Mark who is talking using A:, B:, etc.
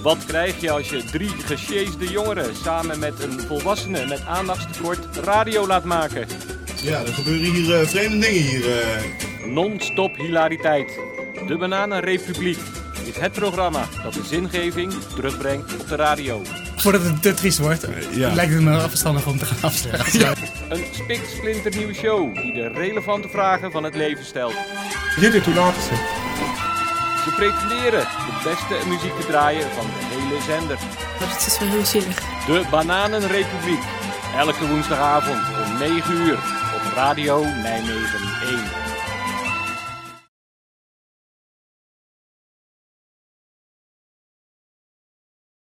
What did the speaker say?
A: Wat krijg je als je drie gesjeesde jongeren samen met een volwassene met aandachtstekort radio laat maken?
B: Ja, er gebeuren hier uh, vreemde dingen hier. Uh...
A: Non-stop hilariteit. De Bananenrepubliek is het programma dat de zingeving terugbrengt op de radio.
C: Voordat het te triest wordt, ja. lijkt het me verstandig om te gaan afsluiten. Ja.
A: Een spiksplinternieuwe show die de relevante vragen van het leven stelt.
D: Jullie toe laten ze.
A: Ze pretenderen de beste muziek te draaien van de hele zender.
E: Dat is wel heel zielig.
A: De Bananenrepubliek. Elke woensdagavond om 9 uur op Radio Nijmegen 1.